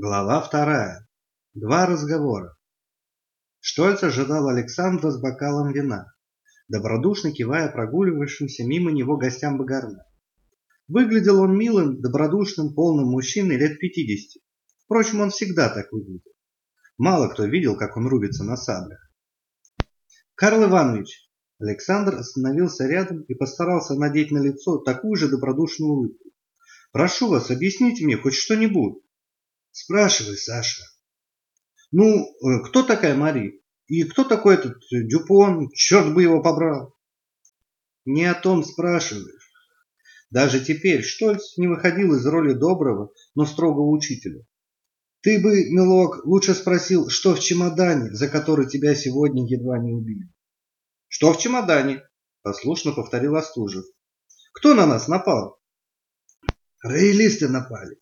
Глава вторая. Два разговора. Штольц ожидал Александра с бокалом вина, добродушно кивая прогуливавшимся мимо него гостям Багарна. Выглядел он милым, добродушным, полным мужчиной лет пятидесяти. Впрочем, он всегда так выглядел. Мало кто видел, как он рубится на саблях. «Карл Иванович!» Александр остановился рядом и постарался надеть на лицо такую же добродушную улыбку. «Прошу вас, объясните мне хоть что-нибудь». Спрашивай, Саша. Ну, э, кто такая Мари? И кто такой этот э, Дюпон? Черт бы его побрал. Не о том спрашиваешь. Даже теперь Штольц не выходил из роли доброго, но строгого учителя. Ты бы, милок, лучше спросил, что в чемодане, за который тебя сегодня едва не убили. Что в чемодане? Послушно повторил Остужев. Кто на нас напал? Роялисты напали.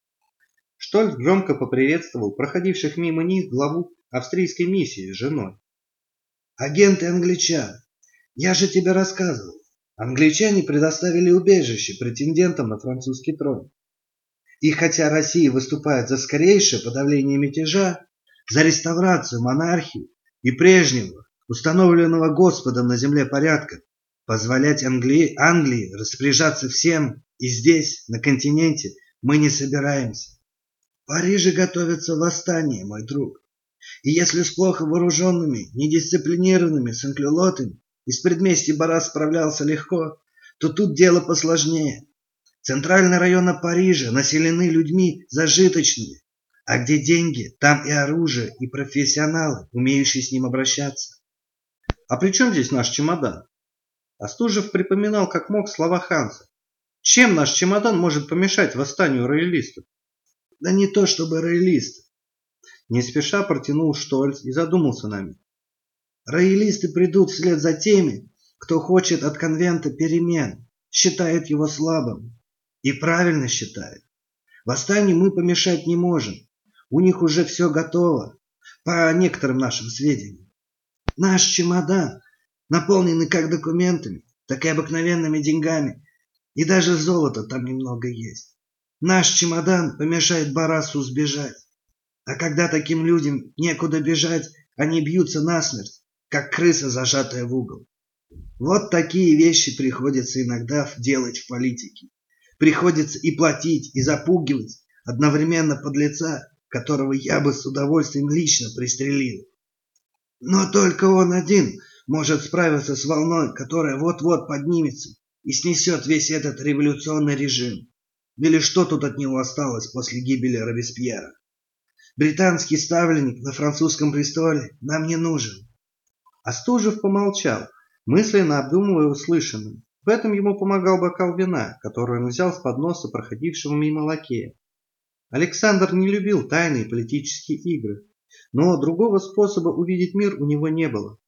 Штольц громко поприветствовал проходивших мимо них главу австрийской миссии с женой. «Агенты англичан! Я же тебе рассказывал. Англичане предоставили убежище претендентам на французский трон. И хотя Россия выступает за скорейшее подавление мятежа, за реставрацию монархии и прежнего, установленного Господом на земле порядка, позволять Англии, Англии распоряжаться всем и здесь, на континенте, мы не собираемся. Париже готовится восстание, мой друг. И если с плохо вооруженными, недисциплинированными санклюлотами из предместья Барас справлялся легко, то тут дело посложнее. Центральные районы Парижа населены людьми зажиточными, а где деньги, там и оружие, и профессионалы, умеющие с ним обращаться. А при чем здесь наш чемодан? Остужев припоминал как мог слова Ханса. Чем наш чемодан может помешать восстанию роялистов? Да не то чтобы роялисты. Не спеша протянул Штольц и задумался нами. Роялисты придут вслед за теми, кто хочет от конвента перемен, считает его слабым. И правильно считает. Восстанию мы помешать не можем. У них уже все готово, по некоторым нашим сведениям. Наш чемодан, наполненный как документами, так и обыкновенными деньгами, и даже золота там немного есть. Наш чемодан помешает Барасу сбежать. А когда таким людям некуда бежать, они бьются насмерть, как крыса, зажатая в угол. Вот такие вещи приходится иногда делать в политике. Приходится и платить, и запугивать, одновременно подлеца, которого я бы с удовольствием лично пристрелил. Но только он один может справиться с волной, которая вот-вот поднимется и снесет весь этот революционный режим. Или что тут от него осталось после гибели Робеспьера? Британский ставленник на французском престоле нам не нужен. Остужев помолчал, мысленно обдумывая услышанное. В этом ему помогал бокал вина, который он взял с подноса проходившего мимо лакея. Александр не любил тайные политические игры, но другого способа увидеть мир у него не было.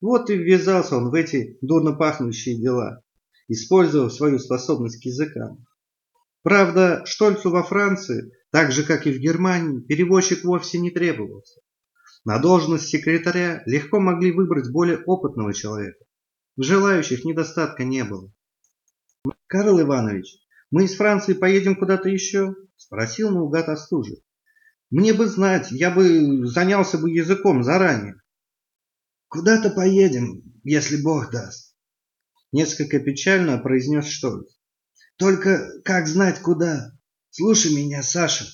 Вот и ввязался он в эти дурно пахнущие дела, используя свою способность к языкам. Правда, Штольцу во Франции, так же как и в Германии, переводчик вовсе не требовался. На должность секретаря легко могли выбрать более опытного человека. Желающих недостатка не было. «Карл Иванович, мы из Франции поедем куда-то еще?» – спросил наугад Остужев. «Мне бы знать, я бы занялся бы языком заранее». «Куда-то поедем, если Бог даст», – несколько печально произнес Штольц. Только как знать куда? Слушай меня, Саша.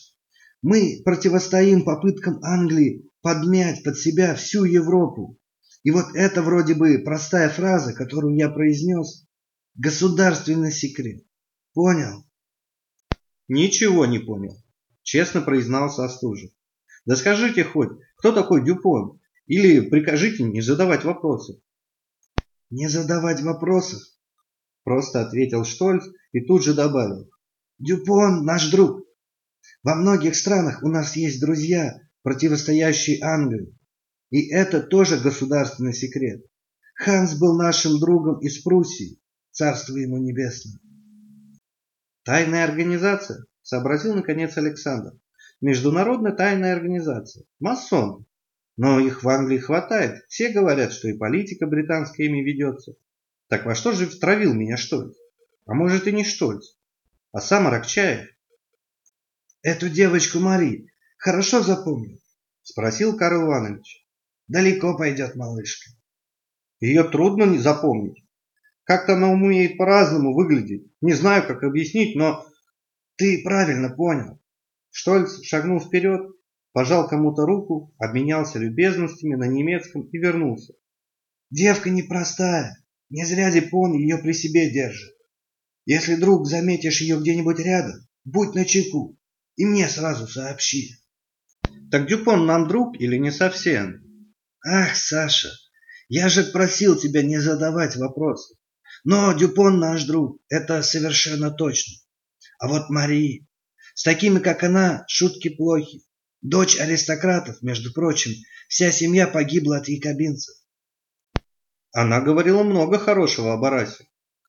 Мы противостоим попыткам Англии подмять под себя всю Европу. И вот это вроде бы простая фраза, которую я произнес. Государственный секрет. Понял? Ничего не понял. Честно признался Остужев. Да скажите хоть, кто такой Дюпон? Или прикажите не задавать вопросов. Не задавать вопросов? Просто ответил Штольц и тут же добавил. Дюпон наш друг. Во многих странах у нас есть друзья, противостоящие Англии. И это тоже государственный секрет. Ханс был нашим другом из Пруссии. Царство ему небесное. Тайная организация, сообразил наконец Александр. Международная тайная организация. Масоны. Но их в Англии хватает. Все говорят, что и политика британская ими ведется. Так во что же втравил меня Штольц? А может и не Штольц, а сам Аракчаев? Эту девочку Мари Хорошо запомнил? Спросил Карл Иванович. Далеко пойдет малышка. Ее трудно не запомнить. Как-то она умеет по-разному выглядеть. Не знаю, как объяснить, но... Ты правильно понял. Штольц шагнул вперед, пожал кому-то руку, обменялся любезностями на немецком и вернулся. Девка непростая. Не зря Дипон ее при себе держит. Если вдруг заметишь ее где-нибудь рядом, будь начеку и мне сразу сообщи. Так Дюпон нам друг или не совсем? Ах, Саша, я же просил тебя не задавать вопросы. Но Дюпон наш друг, это совершенно точно. А вот Мари, с такими, как она, шутки плохи. Дочь аристократов, между прочим, вся семья погибла от якобинцев. Она говорила много хорошего об Арасе,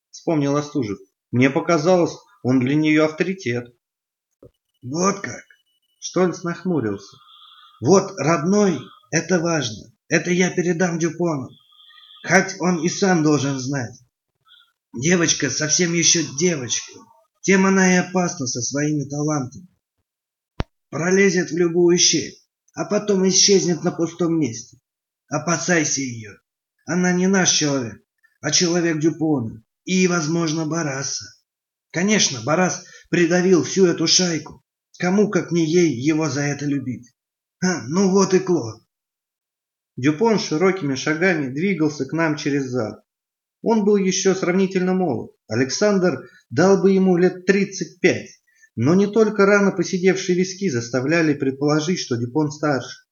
вспомнил Остужев. Мне показалось, он для нее авторитет. Вот как. Штольц нахмурился. Вот родной, это важно. Это я передам Дюпону. Хоть он и сам должен знать. Девочка совсем еще девочка. Тем она и опасна со своими талантами. Пролезет в любую щель, а потом исчезнет на пустом месте. Опасайся ее. Она не наш человек, а человек Дюпона и, возможно, Бараса. Конечно, Барас придавил всю эту шайку. Кому, как не ей, его за это любить? А, ну вот и Клод. Дюпон широкими шагами двигался к нам через зал. Он был еще сравнительно молод. Александр дал бы ему лет 35, но не только рано посидевшие виски заставляли предположить, что Дюпон старше.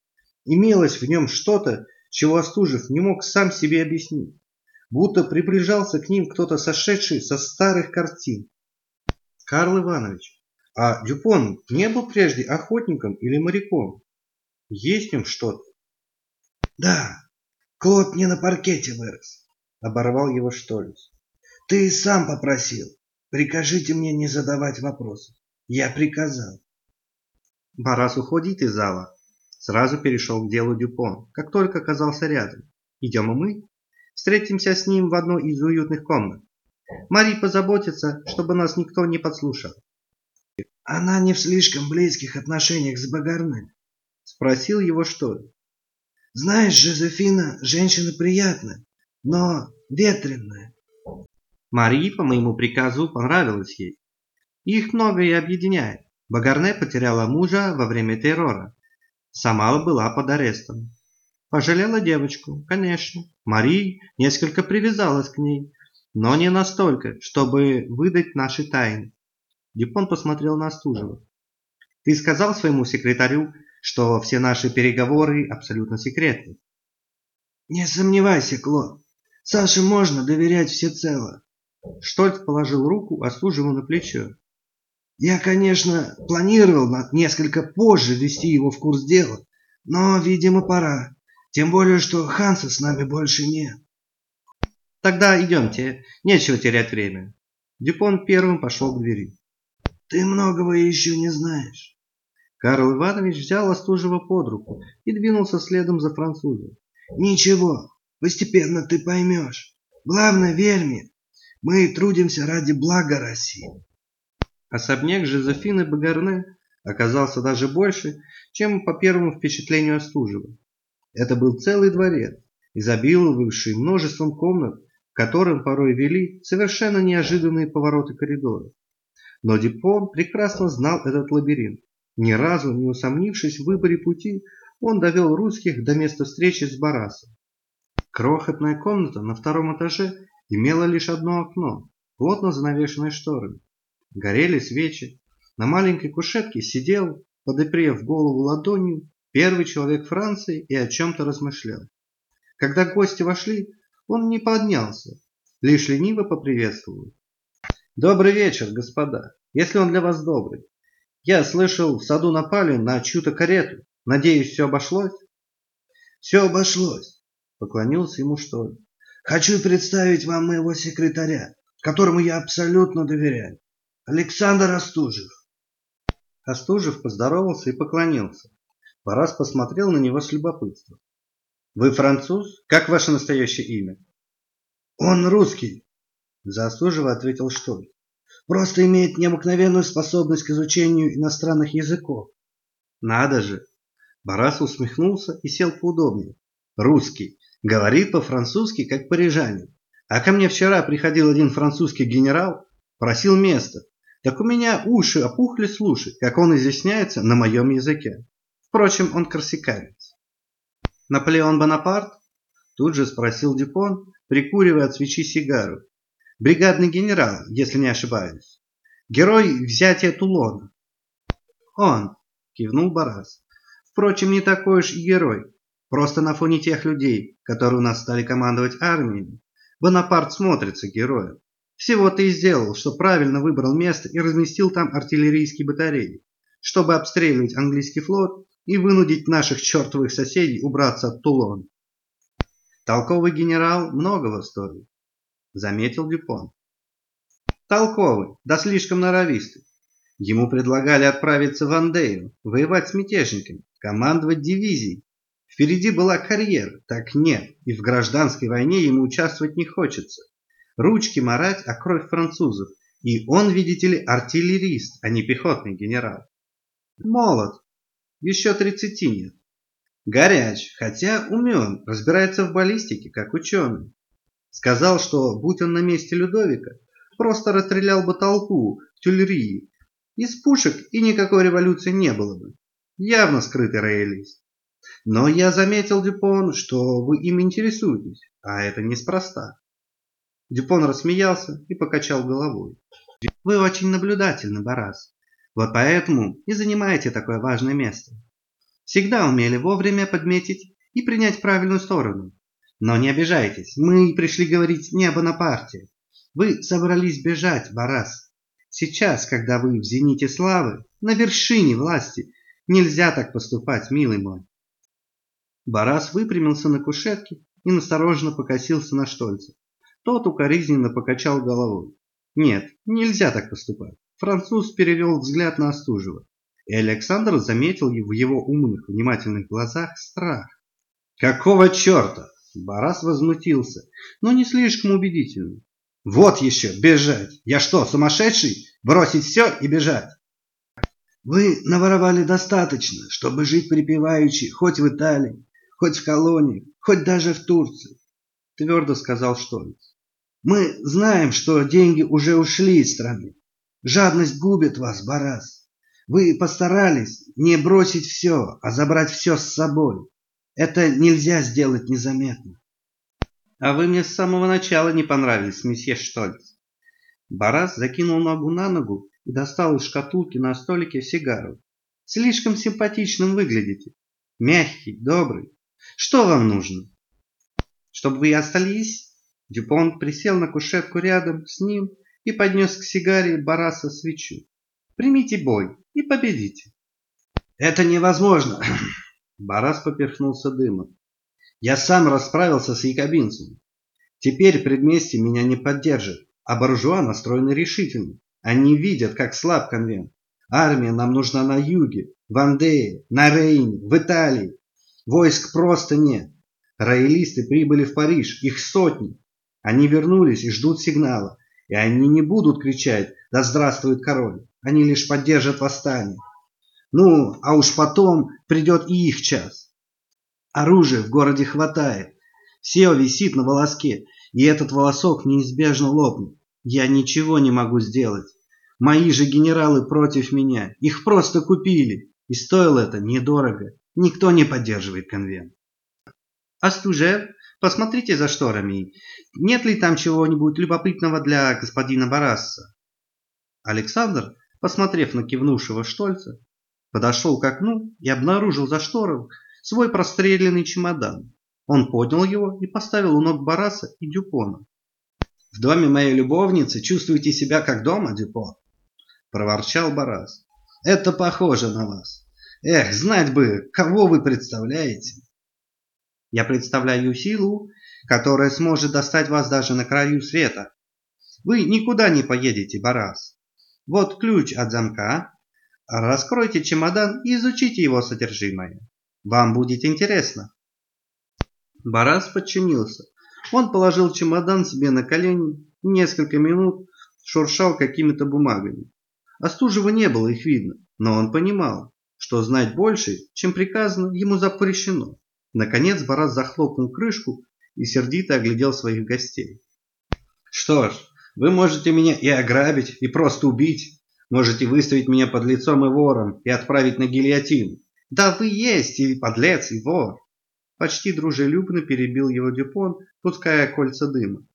Имелось в нем что-то, чего Остужев не мог сам себе объяснить. Будто приближался к ним кто-то сошедший со старых картин. Карл Иванович, а Дюпон не был прежде охотником или моряком? Есть в нем что-то? Да, Клод не на паркете вырос, оборвал его Штольц. Ты сам попросил. Прикажите мне не задавать вопросов. Я приказал. Барас уходит из зала, Сразу перешел к делу Дюпон, как только оказался рядом. Идем и мы. Встретимся с ним в одной из уютных комнат. Мари позаботится, чтобы нас никто не подслушал. Она не в слишком близких отношениях с Багарным? Спросил его что Знаешь, Жозефина женщина приятная, но ветреная. Мари по моему приказу понравилась ей. Их многое объединяет. Багарне потеряла мужа во время террора. Сама была под арестом. Пожалела девочку, конечно. Мари несколько привязалась к ней, но не настолько, чтобы выдать наши тайны. Дюпон посмотрел на Стужева. Ты сказал своему секретарю, что все наши переговоры абсолютно секретны? Не сомневайся, Клод. Саше можно доверять всецело. Штольц положил руку Остужеву на плечо. Я, конечно, планировал несколько позже ввести его в курс дела, но, видимо, пора. Тем более, что Ханса с нами больше нет. Тогда идемте, нечего терять время. Дюпон первым пошел к двери. Ты многого еще не знаешь. Карл Иванович взял Остужева под руку и двинулся следом за французом. Ничего, постепенно ты поймешь. Главное, верь мне, мы трудимся ради блага России. Особняк Жозефины Багарне оказался даже больше, чем по первому впечатлению Остужева. Это был целый дворец, изобиловавший множеством комнат, в котором порой вели совершенно неожиданные повороты коридора. Но Дипон прекрасно знал этот лабиринт. Ни разу не усомнившись в выборе пути, он довел русских до места встречи с Барасом. Крохотная комната на втором этаже имела лишь одно окно, плотно занавешенное шторами. Горели свечи. На маленькой кушетке сидел, подопрев голову ладонью, первый человек Франции и о чем-то размышлял. Когда гости вошли, он не поднялся, лишь лениво поприветствовал. «Добрый вечер, господа, если он для вас добрый. Я слышал, в саду напали на чью-то карету. Надеюсь, все обошлось?» «Все обошлось», — поклонился ему что ли. «Хочу представить вам моего секретаря, которому я абсолютно доверяю. Александр Остужев. Остужев поздоровался и поклонился. Барас посмотрел на него с любопытством. Вы француз? Как ваше настоящее имя? Он русский, за Остужева ответил Штоль. Просто имеет необыкновенную способность к изучению иностранных языков. Надо же! Барас усмехнулся и сел поудобнее. Русский. Говорит по-французски, как парижанин. А ко мне вчера приходил один французский генерал, просил место. Так у меня уши опухли слушать, как он изъясняется на моем языке. Впрочем, он корсиканец. Наполеон Бонапарт? Тут же спросил Дюпон, прикуривая от свечи сигару. Бригадный генерал, если не ошибаюсь. Герой взятия Тулона. Он, кивнул Барас. Впрочем, не такой уж и герой. Просто на фоне тех людей, которые у нас стали командовать армией, Бонапарт смотрится героем. Всего ты и сделал, что правильно выбрал место и разместил там артиллерийские батареи, чтобы обстреливать английский флот и вынудить наших чертовых соседей убраться от Тулона. Толковый генерал многого стоит, заметил Дюпон. Толковый, да слишком норовистый. Ему предлагали отправиться в Андею, воевать с мятежниками, командовать дивизией. Впереди была карьера, так нет, и в гражданской войне ему участвовать не хочется. Ручки марать, а кровь французов. И он, видите ли, артиллерист, а не пехотный генерал. Молод, еще тридцати нет. Горяч, хотя умен, разбирается в баллистике, как ученый. Сказал, что, будь он на месте Людовика, просто расстрелял бы толпу в Тюльрии из пушек и никакой революции не было бы. Явно скрытый роялист. Но я заметил, Дюпон, что вы им интересуетесь, а это неспроста. Дюпон рассмеялся и покачал головой. Вы очень наблюдательны, Барас. Вот поэтому и занимаете такое важное место. Всегда умели вовремя подметить и принять правильную сторону. Но не обижайтесь, мы пришли говорить не об Бонапарте. Вы собрались бежать, Барас. Сейчас, когда вы в зените славы, на вершине власти, нельзя так поступать, милый мой. Барас выпрямился на кушетке и настороженно покосился на Штольца. Тот укоризненно покачал головой. Нет, нельзя так поступать. Француз перевел взгляд на Остужева, и Александр заметил в его умных, внимательных глазах страх. «Какого черта?» Барас возмутился, но не слишком убедительно. Вот еще, бежать. Я что, сумасшедший? Бросить все и бежать? Вы наворовали достаточно, чтобы жить припеваючи хоть в Италии, хоть в колонии, хоть даже в Турции, твердо сказал Штольц. Мы знаем, что деньги уже ушли из страны. Жадность губит вас, Барас. Вы постарались не бросить все, а забрать все с собой. Это нельзя сделать незаметно. А вы мне с самого начала не понравились, месье Штольц. Барас закинул ногу на ногу и достал из шкатулки на столике сигару. Слишком симпатичным выглядите. Мягкий, добрый. Что вам нужно? Чтобы вы остались? Дюпон присел на кушетку рядом с ним и поднес к сигаре Бараса свечу. Примите бой и победите. Это невозможно. Барас поперхнулся дымом. Я сам расправился с якобинцами. Теперь предместье меня не поддержит, а буржуа настроены решительно. Они видят, как слаб конвент. Армия нам нужна на юге, в Андее, на Рейне, в Италии. Войск просто нет. Роялисты прибыли в Париж, их сотни. Они вернулись и ждут сигнала. И они не будут кричать «Да здравствует король!» Они лишь поддержат восстание. Ну, а уж потом придет и их час. Оружия в городе хватает. Все висит на волоске, и этот волосок неизбежно лопнет. Я ничего не могу сделать. Мои же генералы против меня. Их просто купили. И стоило это недорого. Никто не поддерживает конвент. Астужев, посмотрите за шторами. Нет ли там чего-нибудь любопытного для господина Барасса? Александр, посмотрев на кивнувшего Штольца, подошел к окну и обнаружил за штором свой простреленный чемодан. Он поднял его и поставил у ног Бараса и Дюпона. «В доме моей любовницы чувствуете себя как дома, Дюпон?» – проворчал Барас. «Это похоже на вас. Эх, знать бы, кого вы представляете!» «Я представляю силу, которая сможет достать вас даже на краю света. Вы никуда не поедете, Барас. Вот ключ от замка. Раскройте чемодан и изучите его содержимое. Вам будет интересно. Барас подчинился. Он положил чемодан себе на колени несколько минут шуршал какими-то бумагами. Остужева не было их видно, но он понимал. что знать больше, чем приказано, ему запрещено. Наконец Барас захлопнул крышку и сердито оглядел своих гостей. «Что ж, вы можете меня и ограбить, и просто убить. Можете выставить меня под лицом и вором и отправить на гильотину. Да вы есть и подлец, и вор!» Почти дружелюбно перебил его Дюпон, пуская кольца дыма.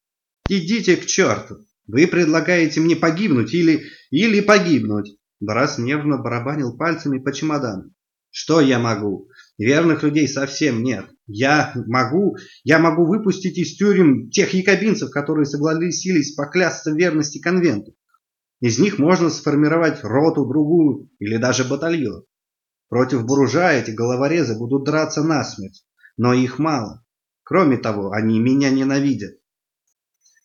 «Идите к черту! Вы предлагаете мне погибнуть или... или погибнуть!» Барас нервно барабанил пальцами по чемодану. «Что я могу? Верных людей совсем нет. Я могу, я могу выпустить из тюрем тех якобинцев, которые согласились поклясться верности конвенту. Из них можно сформировать роту, другую или даже батальон. Против буржуа эти головорезы будут драться насмерть, но их мало. Кроме того, они меня ненавидят.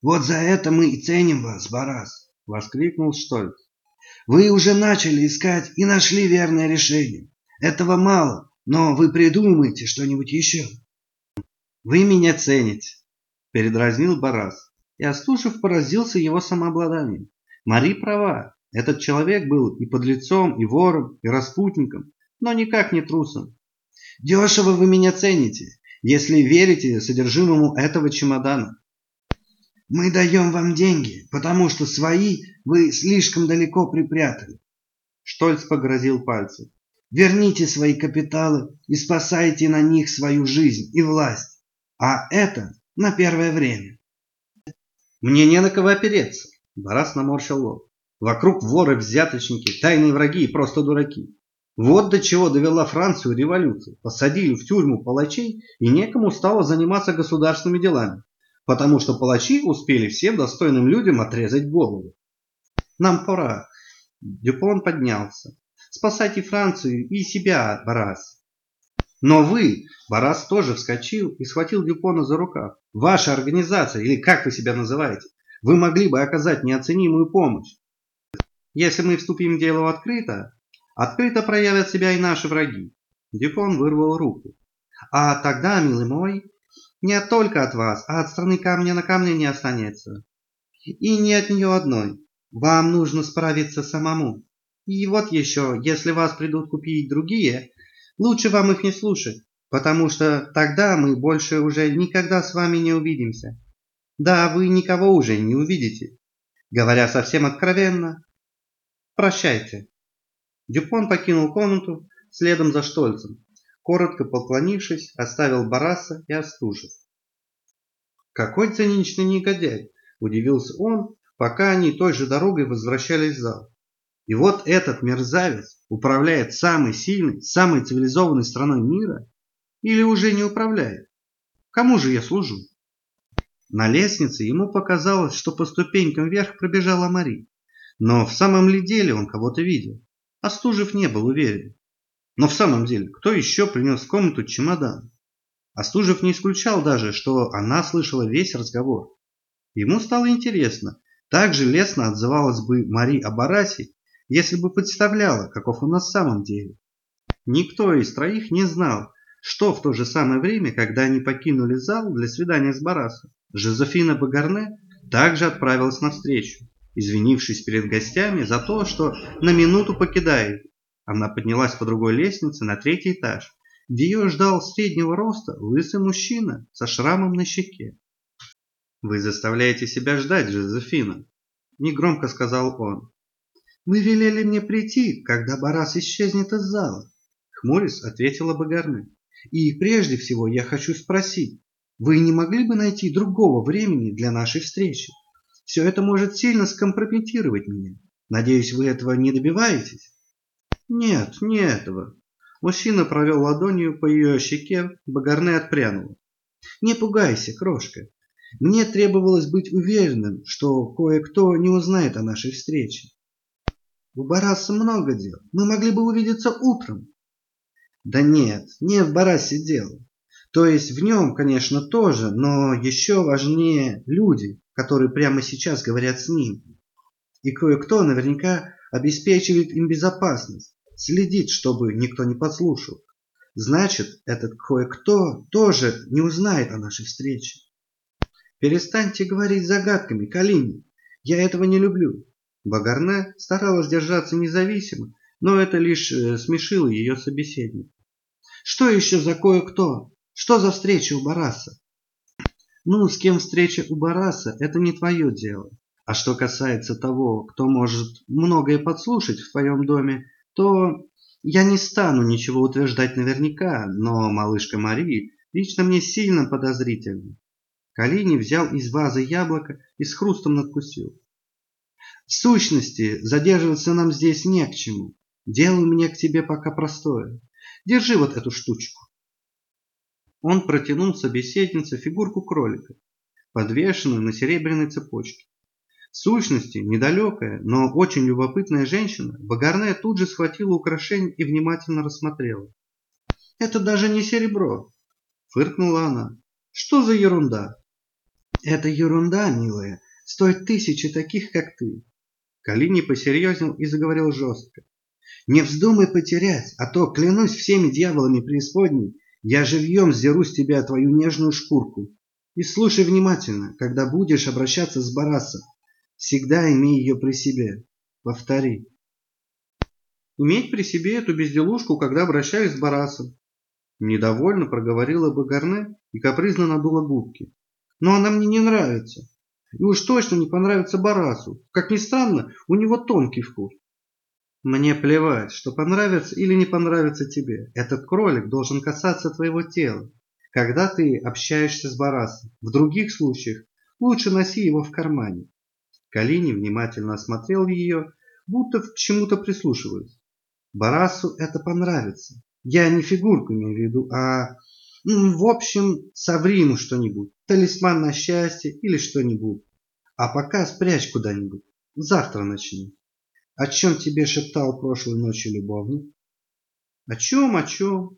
«Вот за это мы и ценим вас, Барас!» — воскликнул Штольц. «Вы уже начали искать и нашли верное решение. Этого мало, но вы придумаете что-нибудь еще». «Вы меня цените!» — передразнил Барас. И Остушев поразился его самообладанием. Мари права. Этот человек был и подлецом, и вором, и распутником, но никак не трусом. Дешево вы меня цените, если верите содержимому этого чемодана. Мы даем вам деньги, потому что свои вы слишком далеко припрятали. Штольц погрозил пальцем. Верните свои капиталы и спасайте на них свою жизнь и власть. А это на первое время. Мне не на кого опереться. Барас наморщил лоб. Вокруг воры, взяточники, тайные враги и просто дураки. Вот до чего довела Францию революция. Посадили в тюрьму палачей, и некому стало заниматься государственными делами потому что палачи успели всем достойным людям отрезать голову. Нам пора. Дюпон поднялся. Спасайте Францию и себя, Барас. Но вы, Барас тоже вскочил и схватил Дюпона за рукав. Ваша организация, или как вы себя называете, вы могли бы оказать неоценимую помощь. Если мы вступим в дело открыто, открыто проявят себя и наши враги. Дюпон вырвал руку. А тогда, милый мой, не только от вас, а от страны камня на камне не останется. И не от нее одной. Вам нужно справиться самому. И вот еще, если вас придут купить другие, лучше вам их не слушать, потому что тогда мы больше уже никогда с вами не увидимся. Да, вы никого уже не увидите. Говоря совсем откровенно, прощайте. Дюпон покинул комнату следом за Штольцем коротко поклонившись, оставил Бараса и Остужев. «Какой циничный негодяй!» – удивился он, пока они той же дорогой возвращались в зал. «И вот этот мерзавец управляет самой сильной, самой цивилизованной страной мира? Или уже не управляет? Кому же я служу?» На лестнице ему показалось, что по ступенькам вверх пробежала Мари. Но в самом ли деле он кого-то видел? Остужев не был уверен. Но в самом деле, кто еще принес в комнату чемодан? Остужев не исключал даже, что она слышала весь разговор. Ему стало интересно, так же лестно отзывалась бы Мари о Барасе, если бы представляла, каков он на самом деле. Никто из троих не знал, что в то же самое время, когда они покинули зал для свидания с Барасом, Жозефина Багарне также отправилась навстречу, извинившись перед гостями за то, что на минуту покидает она поднялась по другой лестнице на третий этаж, где ее ждал среднего роста лысый мужчина со шрамом на щеке. «Вы заставляете себя ждать, Жозефина», – негромко сказал он. «Вы велели мне прийти, когда Барас исчезнет из зала», – хмурясь ответила Багарны. «И прежде всего я хочу спросить, вы не могли бы найти другого времени для нашей встречи? Все это может сильно скомпрометировать меня. Надеюсь, вы этого не добиваетесь?» Нет, не этого. Мужчина провел ладонью по ее щеке, Багарне отпрянула. Не пугайся, крошка. Мне требовалось быть уверенным, что кое-кто не узнает о нашей встрече. У Бараса много дел. Мы могли бы увидеться утром. Да нет, не в Барасе дело. То есть в нем, конечно, тоже, но еще важнее люди, которые прямо сейчас говорят с ним. И кое-кто наверняка обеспечивает им безопасность следит, чтобы никто не подслушал. Значит, этот кое-кто тоже не узнает о нашей встрече. Перестаньте говорить загадками, Калини. Я этого не люблю. Багарне старалась держаться независимо, но это лишь э, смешило ее собеседника. Что еще за кое-кто? Что за встреча у Бараса? Ну, с кем встреча у Бараса, это не твое дело. А что касается того, кто может многое подслушать в твоем доме, то я не стану ничего утверждать наверняка, но малышка Марии лично мне сильно подозрительна. Калини взял из вазы яблоко и с хрустом надкусил. В сущности, задерживаться нам здесь не к чему. Дело мне к тебе пока простое. Держи вот эту штучку. Он протянул собеседнице фигурку кролика, подвешенную на серебряной цепочке. В сущности, недалекая, но очень любопытная женщина, Багарне тут же схватила украшение и внимательно рассмотрела. «Это даже не серебро!» – фыркнула она. «Что за ерунда?» «Это ерунда, милая, стоит тысячи таких, как ты!» Калини посерьезнел и заговорил жестко. Не вздумай потерять, а то, клянусь всеми дьяволами преисподней, я живьем сдеру с тебя твою нежную шкурку. И слушай внимательно, когда будешь обращаться с Барасом. Всегда имей ее при себе. Повтори. Иметь при себе эту безделушку, когда обращаюсь с Барасом. Недовольно проговорила Багарне и капризно надула губки. Но она мне не нравится. И уж точно не понравится Барасу. Как ни странно, у него тонкий вкус. Мне плевать, что понравится или не понравится тебе. Этот кролик должен касаться твоего тела, когда ты общаешься с Барасом. В других случаях лучше носи его в кармане. Калини внимательно осмотрел ее, будто к чему-то прислушиваясь. Барасу это понравится. Я не фигурку имею в виду, а... В общем, соври ему что-нибудь. Талисман на счастье или что-нибудь. А пока спрячь куда-нибудь. Завтра начни. О чем тебе шептал прошлой ночью любовник? О чем, о чем?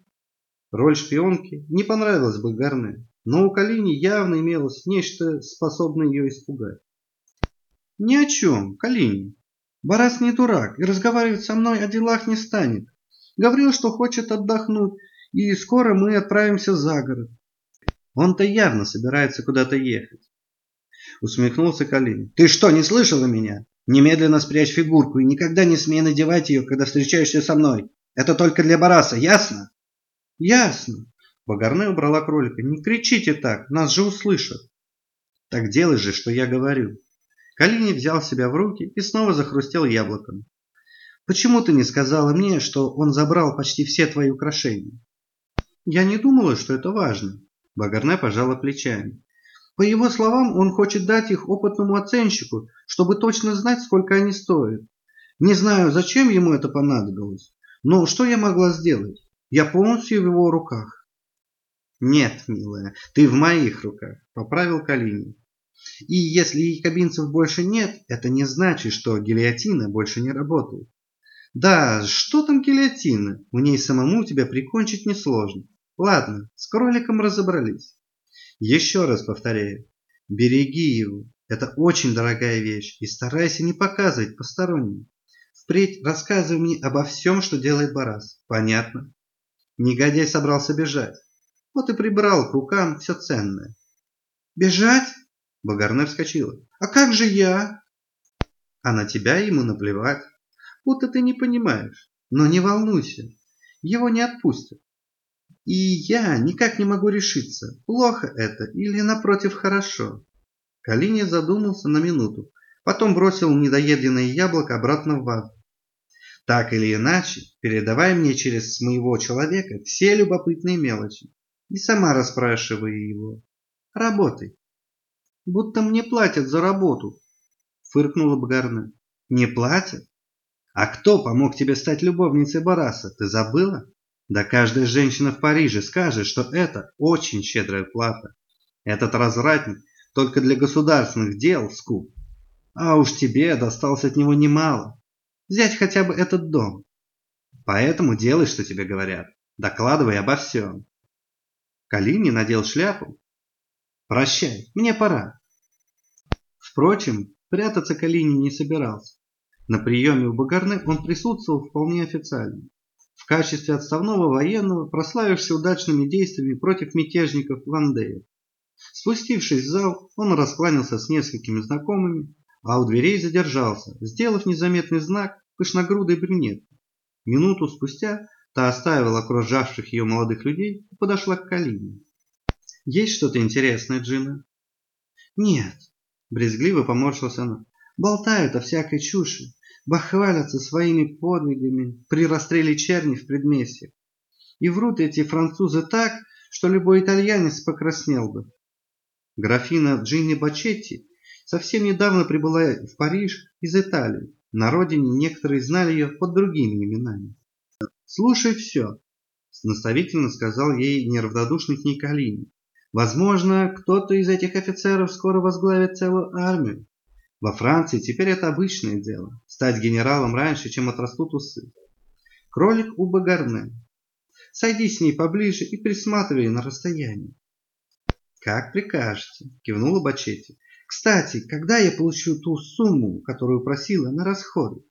Роль шпионки не понравилась бы Гарне, но у Калини явно имелось нечто, способное ее испугать. Ни о чем, Калини. Барас не дурак и разговаривать со мной о делах не станет. Говорил, что хочет отдохнуть, и скоро мы отправимся за город. Он-то явно собирается куда-то ехать. Усмехнулся Калин. Ты что, не слышала меня? Немедленно спрячь фигурку и никогда не смей надевать ее, когда встречаешься со мной. Это только для Бараса, ясно? Ясно. Багарне убрала кролика. Не кричите так, нас же услышат. Так делай же, что я говорю. Калини взял себя в руки и снова захрустел яблоком. Почему ты не сказала мне, что он забрал почти все твои украшения? Я не думала, что это важно. Багарне пожала плечами. По его словам, он хочет дать их опытному оценщику, чтобы точно знать, сколько они стоят. Не знаю, зачем ему это понадобилось, но что я могла сделать? Я полностью в его руках. Нет, милая, ты в моих руках, поправил Калинин. И если якобинцев больше нет, это не значит, что гильотина больше не работает. Да, что там гильотина? В ней самому тебя прикончить несложно. Ладно, с кроликом разобрались. Еще раз повторяю, береги его. Это очень дорогая вещь, и старайся не показывать посторонним. Впредь рассказывай мне обо всем, что делает Барас. Понятно? Негодяй собрался бежать. Вот и прибрал к рукам все ценное. Бежать? Багарне вскочила. А как же я? А на тебя ему наплевать. Будто ты не понимаешь. Но не волнуйся. Его не отпустят. И я никак не могу решиться, плохо это или, напротив, хорошо. Калиня задумался на минуту, потом бросил недоеденное яблоко обратно в вазу. Так или иначе, передавай мне через моего человека все любопытные мелочи и сама расспрашивай его. Работай. Будто мне платят за работу, фыркнула Багарне. Не платят? А кто помог тебе стать любовницей Бараса, ты забыла? Да каждая женщина в Париже скажет, что это очень щедрая плата. Этот развратник только для государственных дел скуп. А уж тебе досталось от него немало. Взять хотя бы этот дом. Поэтому делай, что тебе говорят. Докладывай обо всем. Калини надел шляпу. Прощай, мне пора. Впрочем, прятаться Калини не собирался. На приеме у Багарны он присутствовал вполне официально в качестве отставного военного, прославившегося удачными действиями против мятежников Вандея. Спустившись в зал, он раскланялся с несколькими знакомыми, а у дверей задержался, сделав незаметный знак пышногрудой брюнетки. Минуту спустя та оставила окружавших ее молодых людей и подошла к Калине. «Есть что-то интересное, Джина?» «Нет», — брезгливо поморщилась она. «Болтают о всякой чуши, бахвалятся своими подвигами при расстреле черни в предместьях. И врут эти французы так, что любой итальянец покраснел бы. Графина Джинни Бачетти совсем недавно прибыла в Париж из Италии. На родине некоторые знали ее под другими именами. «Слушай все», – наставительно сказал ей неравнодушный Калини. «Возможно, кто-то из этих офицеров скоро возглавит целую армию. Во Франции теперь это обычное дело – стать генералом раньше, чем отрастут усы. Кролик у Багарне. Сойди с ней поближе и присматривай на расстоянии. «Как прикажете», – кивнула Бачетти. «Кстати, когда я получу ту сумму, которую просила на расходы?»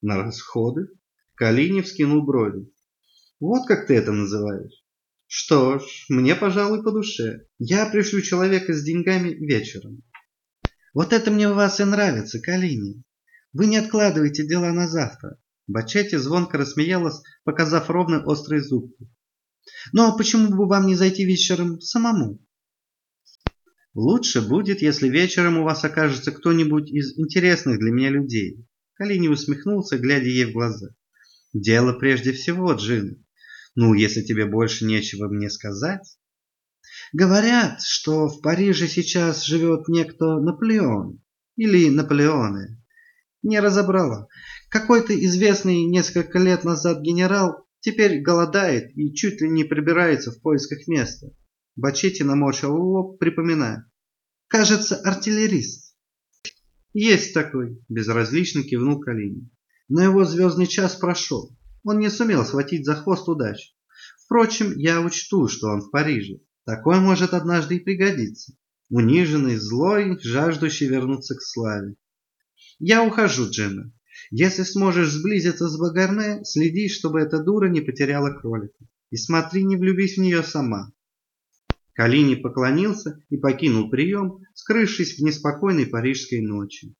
«На расходы?» Калинев скинул брови. «Вот как ты это называешь?» «Что ж, мне, пожалуй, по душе. Я пришлю человека с деньгами вечером». «Вот это мне у вас и нравится, Калинин. Вы не откладываете дела на завтра. Бачетти звонко рассмеялась, показав ровно острые зубки. «Ну а почему бы вам не зайти вечером самому?» «Лучше будет, если вечером у вас окажется кто-нибудь из интересных для меня людей». Калини усмехнулся, глядя ей в глаза. «Дело прежде всего, Джин. Ну, если тебе больше нечего мне сказать...» «Говорят, что в Париже сейчас живет некто Наполеон. Или Наполеоны. Не разобрала. Какой-то известный несколько лет назад генерал теперь голодает и чуть ли не прибирается в поисках места. Бачетти наморщил лоб, припоминая. Кажется, артиллерист. Есть такой, безразлично кивнул Калинин. Но его звездный час прошел. Он не сумел схватить за хвост удачу. Впрочем, я учту, что он в Париже. Такой может однажды и пригодиться. Униженный, злой, жаждущий вернуться к славе. Я ухожу, Джина. Если сможешь сблизиться с Багарне, следи, чтобы эта дура не потеряла кролика. И смотри, не влюбись в нее сама. Калини поклонился и покинул прием, скрывшись в неспокойной парижской ночи.